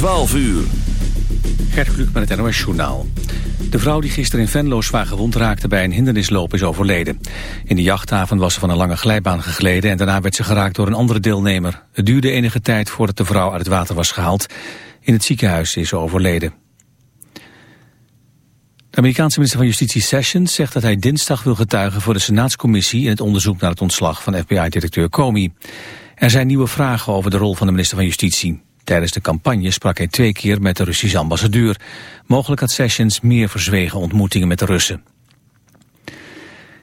12 uur. Gert Kluk met het NOS Journaal. De vrouw die gisteren in Venlo zwaar gewond raakte bij een hindernisloop is overleden. In de jachthaven was ze van een lange glijbaan gegleden en daarna werd ze geraakt door een andere deelnemer. Het duurde enige tijd voordat de vrouw uit het water was gehaald. In het ziekenhuis is ze overleden. De Amerikaanse minister van Justitie Sessions zegt dat hij dinsdag wil getuigen voor de Senaatscommissie in het onderzoek naar het ontslag van FBI-directeur Comey. Er zijn nieuwe vragen over de rol van de minister van Justitie. Tijdens de campagne sprak hij twee keer met de Russische ambassadeur. Mogelijk had Sessions meer verzwegen ontmoetingen met de Russen.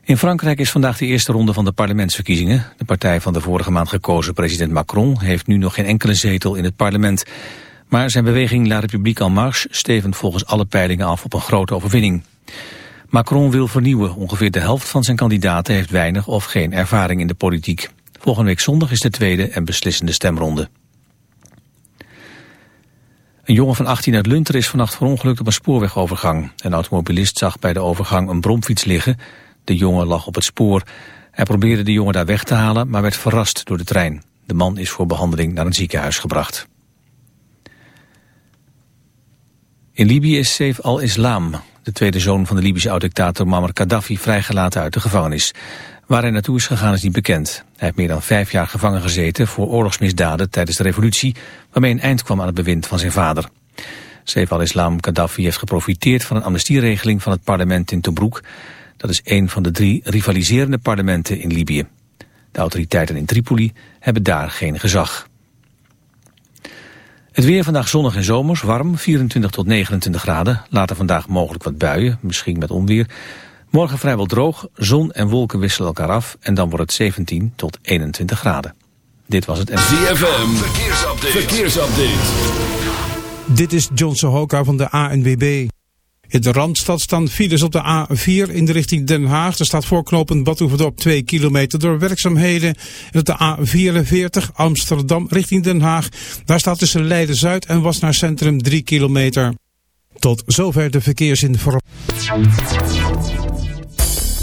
In Frankrijk is vandaag de eerste ronde van de parlementsverkiezingen. De partij van de vorige maand gekozen president Macron heeft nu nog geen enkele zetel in het parlement. Maar zijn beweging La République en Marche stevend volgens alle peilingen af op een grote overwinning. Macron wil vernieuwen. Ongeveer de helft van zijn kandidaten heeft weinig of geen ervaring in de politiek. Volgende week zondag is de tweede en beslissende stemronde. Een jongen van 18 uit Lunter is vannacht verongelukt op een spoorwegovergang. Een automobilist zag bij de overgang een bromfiets liggen. De jongen lag op het spoor. Hij probeerde de jongen daar weg te halen, maar werd verrast door de trein. De man is voor behandeling naar een ziekenhuis gebracht. In Libië is Saif al-Islam, de tweede zoon van de Libische oud-dictator Muammar Gaddafi, vrijgelaten uit de gevangenis. Waar hij naartoe is gegaan is niet bekend. Hij heeft meer dan vijf jaar gevangen gezeten voor oorlogsmisdaden tijdens de revolutie, waarmee een eind kwam aan het bewind van zijn vader. Saif al-Islam Gaddafi heeft geprofiteerd van een amnestieregeling van het parlement in Tobruk. Dat is een van de drie rivaliserende parlementen in Libië. De autoriteiten in Tripoli hebben daar geen gezag. Het weer vandaag zonnig en zomers, warm, 24 tot 29 graden. Later vandaag mogelijk wat buien, misschien met onweer. Morgen vrijwel droog, zon en wolken wisselen elkaar af... en dan wordt het 17 tot 21 graden. Dit was het... ZFM, verkeersupdate. verkeersupdate. Dit is John Sohoka van de ANWB. In de Randstad staan files op de A4 in de richting Den Haag. Er staat voorknopend Badhoevedorp 2 kilometer door werkzaamheden. En op de A44 Amsterdam richting Den Haag. Daar staat tussen Leiden-Zuid en Wasnaar Centrum 3 kilometer. Tot zover de verkeersinformatie.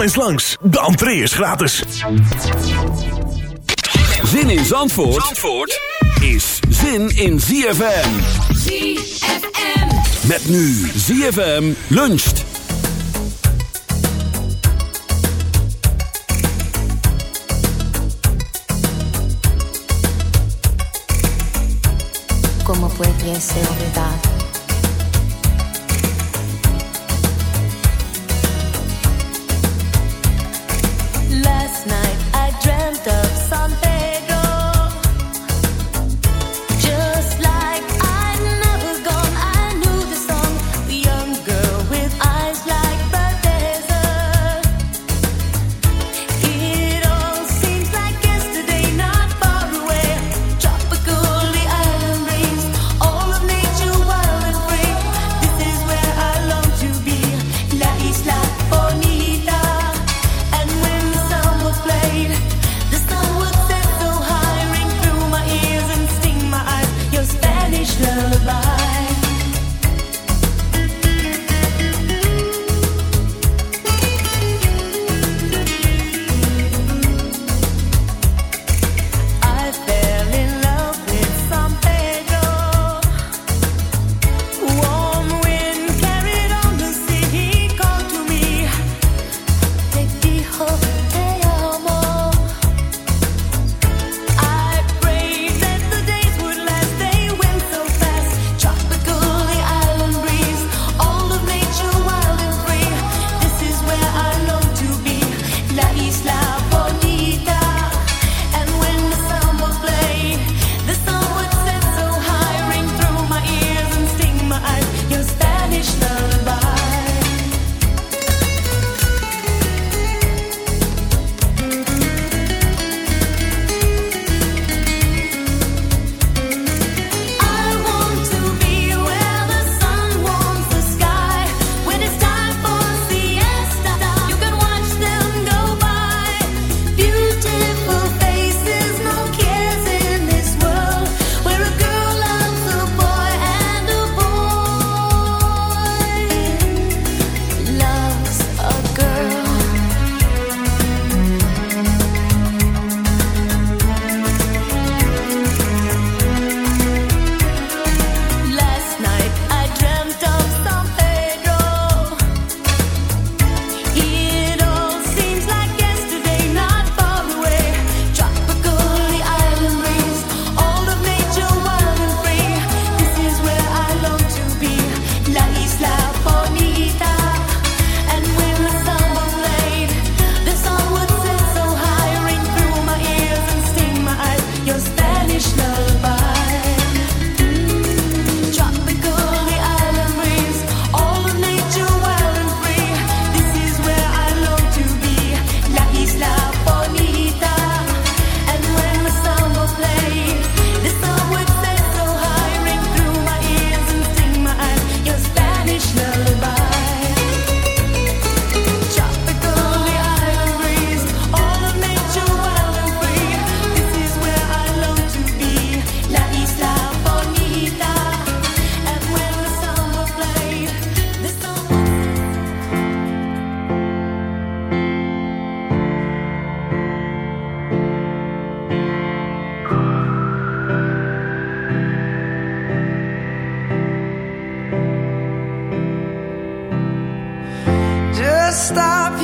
Kom eens langs, de entree is gratis. Zin in Zandvoort, Zandvoort is zin in ZFM. ZFM. Met nu ZFM luncht. ¿Cómo pudiese olvidar?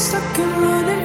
Stuck and running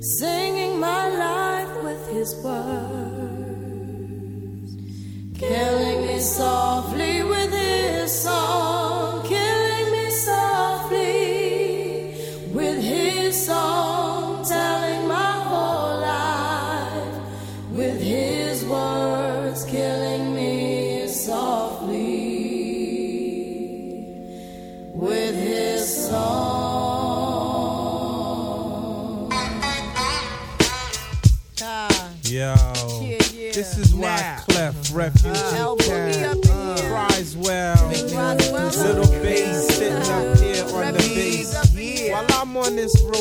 singing my life with his words, killing me softly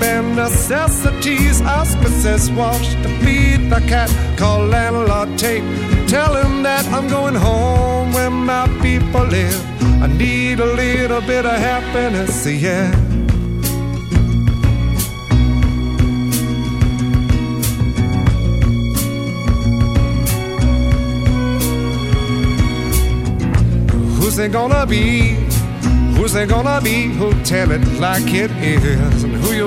Bare necessities. Mrs. Walsh to feed the cat. Call landlord Tate. Tell him that I'm going home where my people live. I need a little bit of happiness, yeah. Who's it gonna be? Who's it gonna be who'll tell it like it is?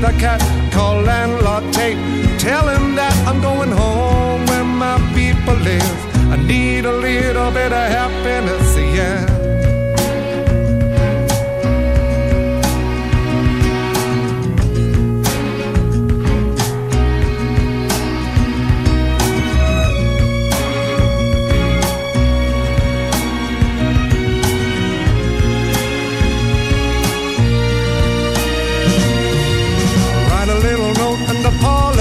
the cat. Call landlord Tate. Tell him that I'm going home where my people live. I need a little bit of happiness, yeah.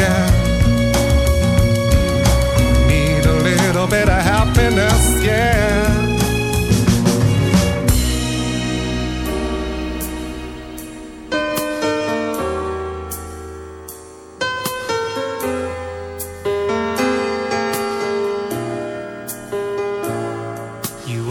yeah. Need a little bit of happiness, yeah. You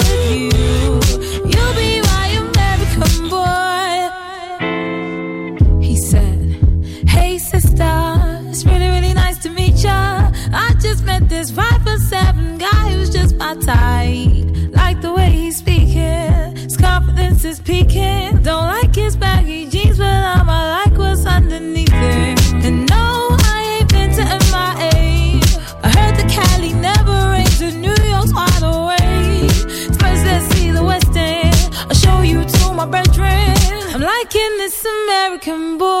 This five for seven guy who's just my type. Like the way he's speaking, his confidence is peaking. Don't like his baggy jeans, but I'ma like what's underneath it. And no, I ain't been to MIA. I heard the Cali never rains, and New York's wide awake. First, let's see the West End. I'll show you to my bedroom. I'm liking this American boy,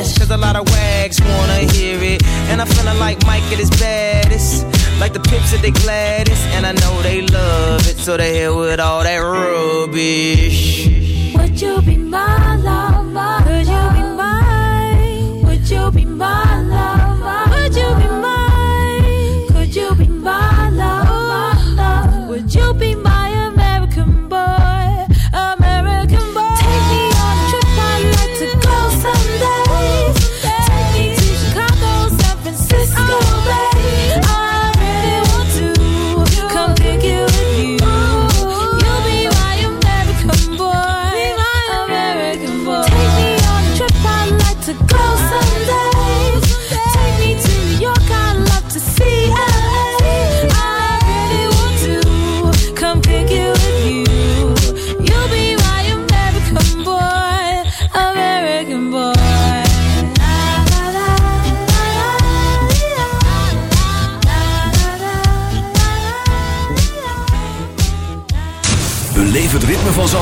Cause a lot of wags wanna hear it. And I'm feeling like Mike at his baddest. Like the pips at they gladdest. And I know they love it. So they hit with all that rubbish. Would you be my lover?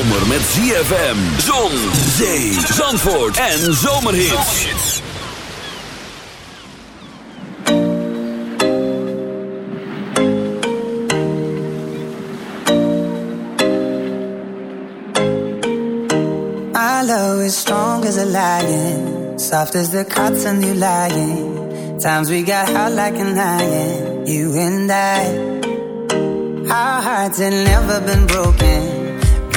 zomer met ZFM. Zon, zee, zandvoort en zomerhits. I love is strong as a lion. Soft as the cotton you lying. Times we got hot like an iron. You and I. Our hearts had never been broken.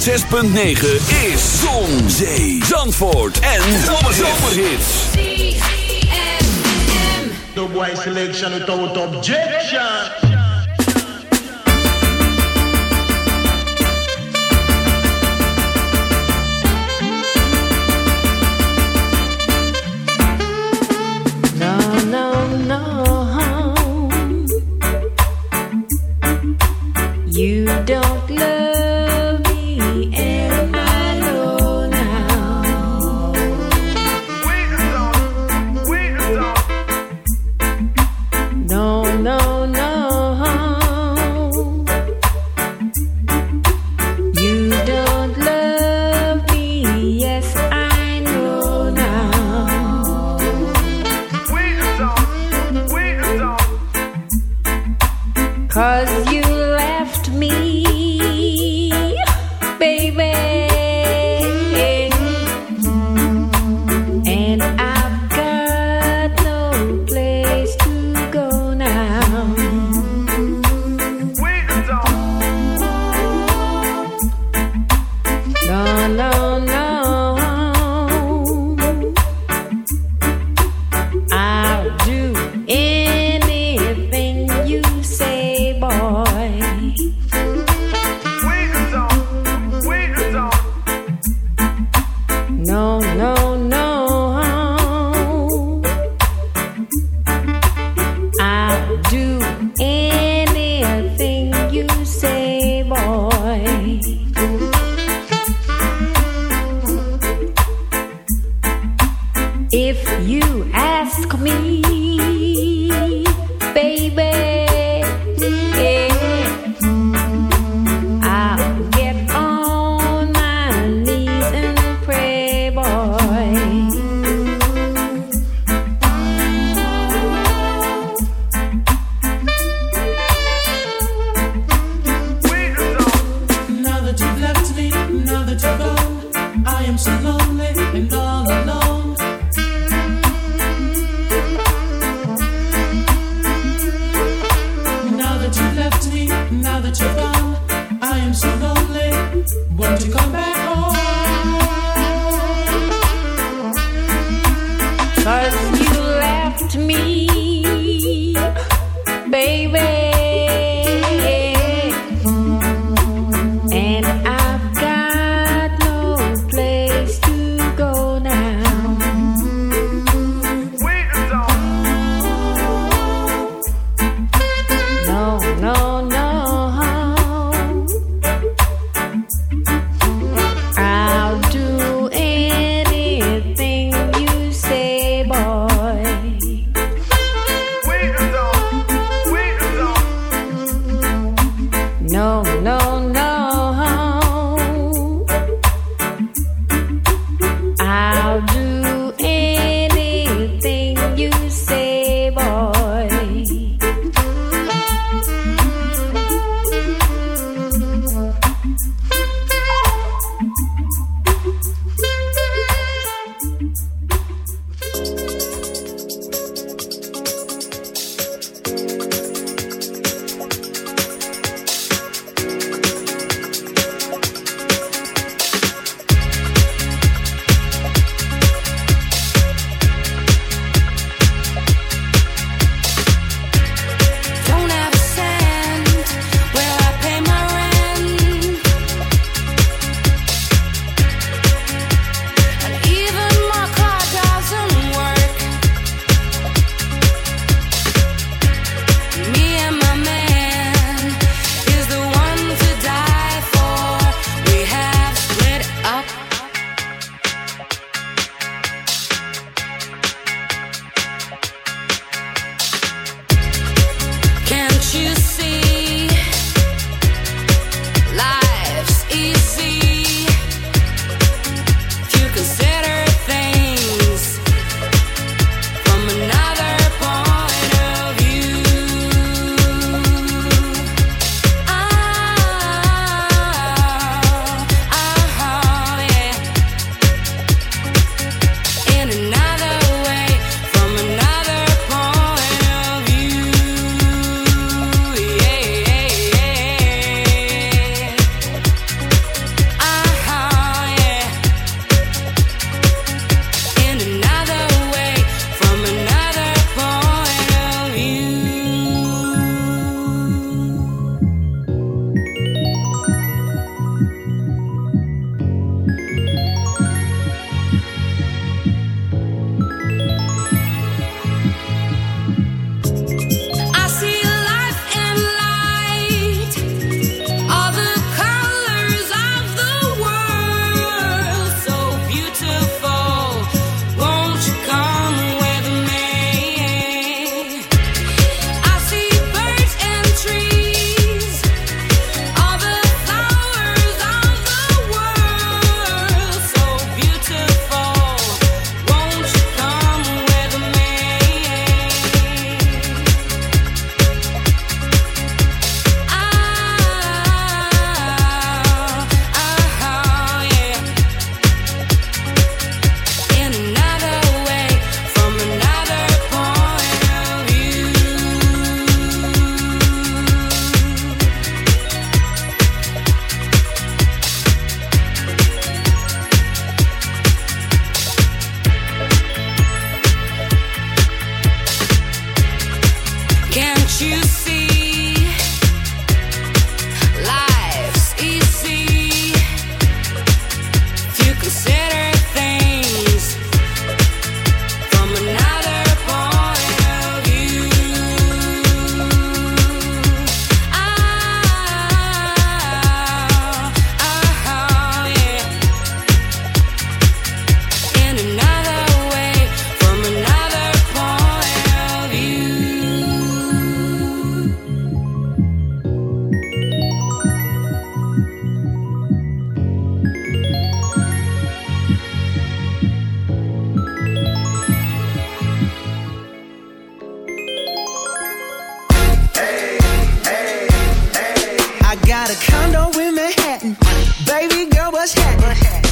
6.9 is Zon, Zee, Zandvoort en Zomerhits. The boy selection without objection.